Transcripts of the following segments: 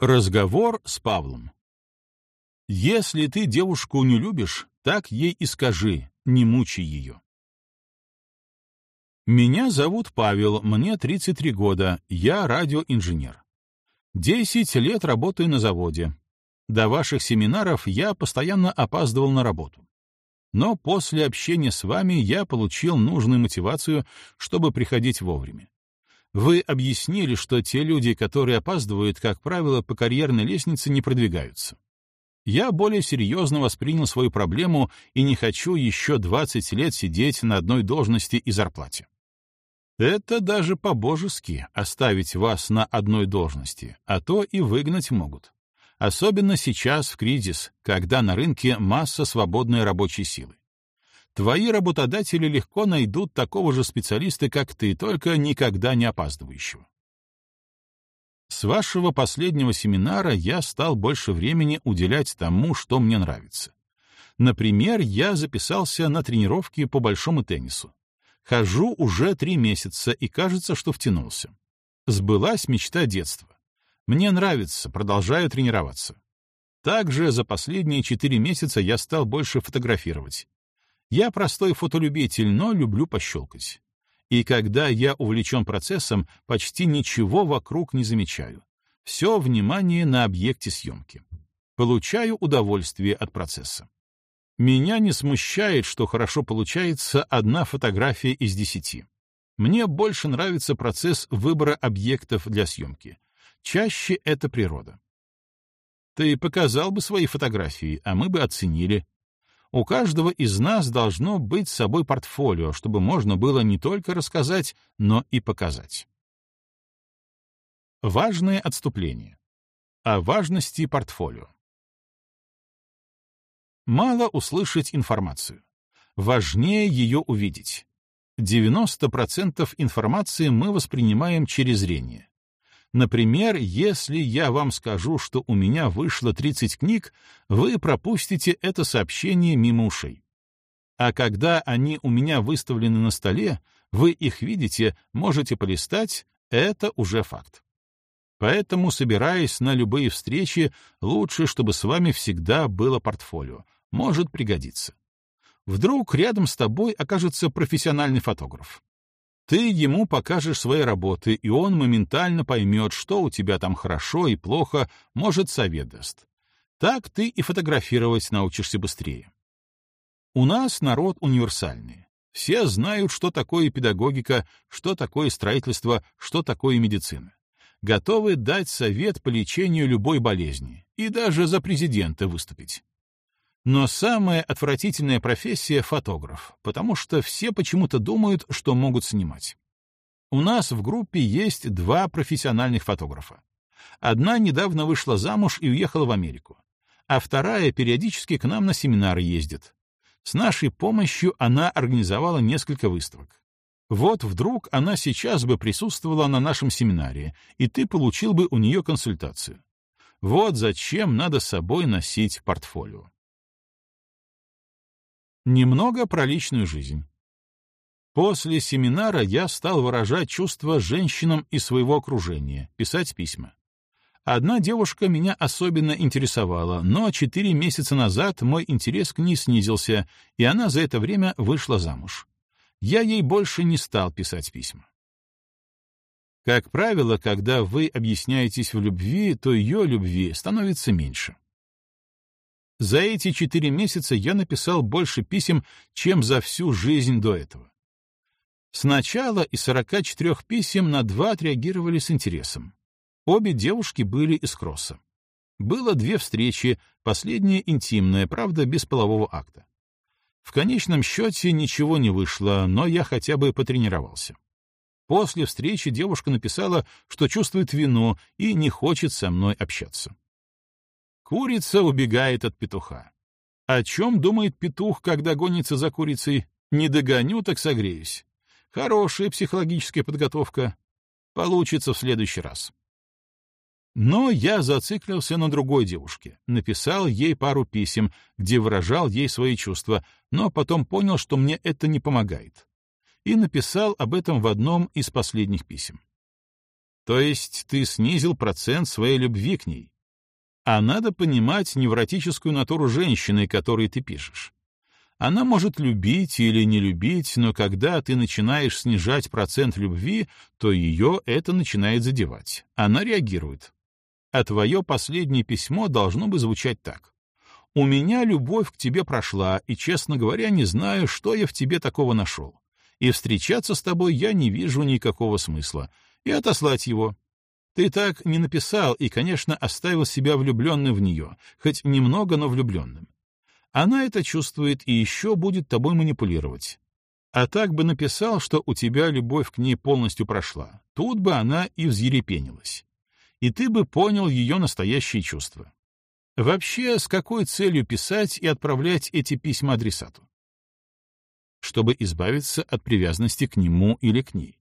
Разговор с Павлом. Если ты девушку не любишь, так ей и скажи, не мучай ее. Меня зовут Павел, мне 33 года, я радиоинженер. Десять лет работаю на заводе. До ваших семинаров я постоянно опаздывал на работу. Но после общения с вами я получил нужную мотивацию, чтобы приходить вовремя. Вы объяснили, что те люди, которые опаздывают, как правило, по карьерной лестнице не продвигаются. Я более серьезно воспринял свою проблему и не хочу еще 20 лет сидеть на одной должности и зарплате. Это даже по-божески оставить вас на одной должности, а то и выгнать могут. Особенно сейчас в кризис, когда на рынке масса свободной рабочей силы. Твои работодатели легко найдут такого же специалиста, как ты, только никогда не опаздывающего. С вашего последнего семинара я стал больше времени уделять тому, что мне нравится. Например, я записался на тренировки по большому теннису. Хожу уже три месяца и кажется, что втянулся. Сбылась мечта детства. Мне нравится, продолжаю тренироваться. Также за последние четыре месяца я стал больше фотографировать. Я простой фотолюбитель, но люблю пощелкать. И когда я увлечен процессом, почти ничего вокруг не замечаю. Все внимание на объекте съемки. Получаю удовольствие от процесса. Меня не смущает, что хорошо получается одна фотография из десяти. Мне больше нравится процесс выбора объектов для съемки. Чаще это природа. Ты показал бы свои фотографии, а мы бы оценили, у каждого из нас должно быть с собой портфолио, чтобы можно было не только рассказать, но и показать. Важное отступление. О важности портфолио. Мало услышать информацию. Важнее ее увидеть. 90% информации мы воспринимаем через зрение. Например, если я вам скажу, что у меня вышло 30 книг, вы пропустите это сообщение мимо ушей. А когда они у меня выставлены на столе, вы их видите, можете полистать, это уже факт. Поэтому, собираясь на любые встречи, лучше, чтобы с вами всегда было портфолио. Может пригодиться. Вдруг рядом с тобой окажется профессиональный фотограф. Ты ему покажешь свои работы, и он моментально поймет, что у тебя там хорошо и плохо, может, совет даст. Так ты и фотографировать научишься быстрее. У нас народ универсальный. Все знают, что такое педагогика, что такое строительство, что такое медицина. Готовы дать совет по лечению любой болезни и даже за президента выступить. Но самая отвратительная профессия — фотограф, потому что все почему-то думают, что могут снимать. У нас в группе есть два профессиональных фотографа. Одна недавно вышла замуж и уехала в Америку, а вторая периодически к нам на семинары ездит. С нашей помощью она организовала несколько выставок. Вот вдруг она сейчас бы присутствовала на нашем семинаре, и ты получил бы у нее консультацию. Вот зачем надо с собой носить портфолио. Немного про личную жизнь. После семинара я стал выражать чувства женщинам из своего окружения, писать письма. Одна девушка меня особенно интересовала, но четыре месяца назад мой интерес к ней снизился, и она за это время вышла замуж. Я ей больше не стал писать письма. Как правило, когда вы объясняетесь в любви, то ее любви становится меньше. За эти четыре месяца я написал больше писем, чем за всю жизнь до этого. Сначала из 44 писем на два отреагировали с интересом. Обе девушки были из кросса. Было две встречи, последняя интимная, правда, без полового акта. В конечном счете ничего не вышло, но я хотя бы потренировался. После встречи девушка написала, что чувствует вину и не хочет со мной общаться. Курица убегает от петуха. О чем думает петух, когда гонится за курицей? Не догоню, так согреюсь. Хорошая психологическая подготовка. Получится в следующий раз. Но я зациклился на другой девушке, написал ей пару писем, где выражал ей свои чувства, но потом понял, что мне это не помогает. И написал об этом в одном из последних писем. То есть ты снизил процент своей любви к ней. А надо понимать невротическую натуру женщины, которой ты пишешь. Она может любить или не любить, но когда ты начинаешь снижать процент любви, то ее это начинает задевать. Она реагирует. А твое последнее письмо должно бы звучать так. «У меня любовь к тебе прошла, и, честно говоря, не знаю, что я в тебе такого нашел. И встречаться с тобой я не вижу никакого смысла. И отослать его. Ты так не написал и, конечно, оставил себя влюбленным в нее, хоть немного, но влюбленным. Она это чувствует и еще будет тобой манипулировать. А так бы написал, что у тебя любовь к ней полностью прошла. Тут бы она и взъерепенилась. И ты бы понял ее настоящие чувства. Вообще, с какой целью писать и отправлять эти письма адресату? Чтобы избавиться от привязанности к нему или к ней.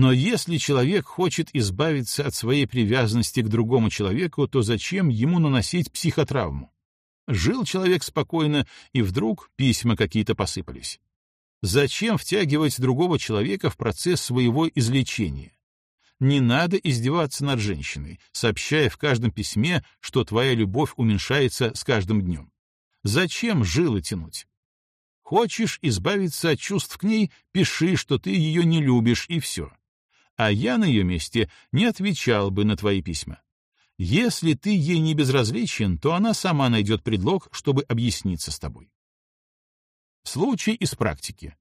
Но если человек хочет избавиться от своей привязанности к другому человеку, то зачем ему наносить психотравму? Жил человек спокойно, и вдруг письма какие-то посыпались. Зачем втягивать другого человека в процесс своего излечения? Не надо издеваться над женщиной, сообщая в каждом письме, что твоя любовь уменьшается с каждым днем. Зачем жилы тянуть? Хочешь избавиться от чувств к ней, пиши, что ты ее не любишь, и все. А я на ее месте не отвечал бы на твои письма. Если ты ей не безразличен, то она сама найдет предлог, чтобы объясниться с тобой. Случай из практики.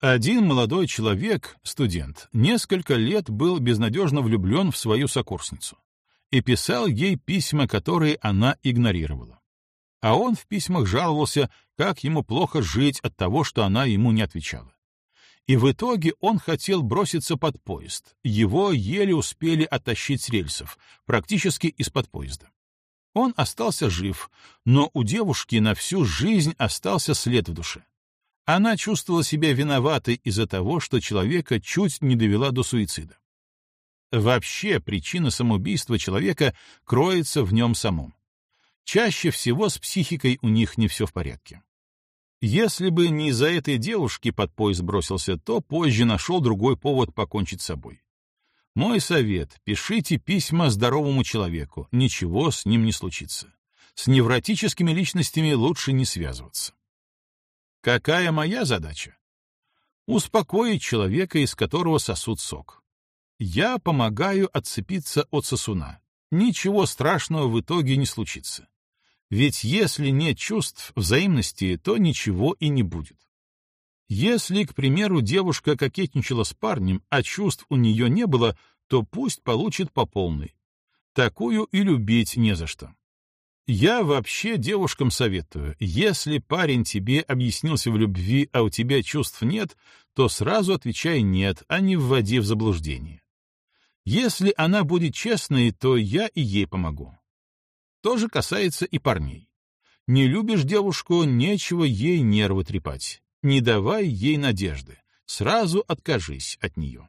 Один молодой человек, студент, несколько лет был безнадежно влюблен в свою сокурсницу и писал ей письма, которые она игнорировала. А он в письмах жаловался, как ему плохо жить от того, что она ему не отвечала. И в итоге он хотел броситься под поезд. Его еле успели оттащить с рельсов, практически из-под поезда. Он остался жив, но у девушки на всю жизнь остался след в душе. Она чувствовала себя виноватой из-за того, что человека чуть не довела до суицида. Вообще причина самоубийства человека кроется в нем самом. Чаще всего с психикой у них не все в порядке. Если бы не из-за этой девушки под поезд бросился, то позже нашел другой повод покончить с собой. Мой совет — пишите письма здоровому человеку, ничего с ним не случится. С невротическими личностями лучше не связываться. Какая моя задача? Успокоить человека, из которого сосут сок. Я помогаю отцепиться от сосуна. Ничего страшного в итоге не случится. Ведь если нет чувств взаимности, то ничего и не будет. Если, к примеру, девушка кокетничала с парнем, а чувств у нее не было, то пусть получит по полной. Такую и любить не за что. Я вообще девушкам советую, если парень тебе объяснился в любви, а у тебя чувств нет, то сразу отвечай «нет», а не вводи в заблуждение. Если она будет честной, то я и ей помогу. То же касается и парней. Не любишь девушку, нечего ей нервы трепать. Не давай ей надежды. Сразу откажись от нее.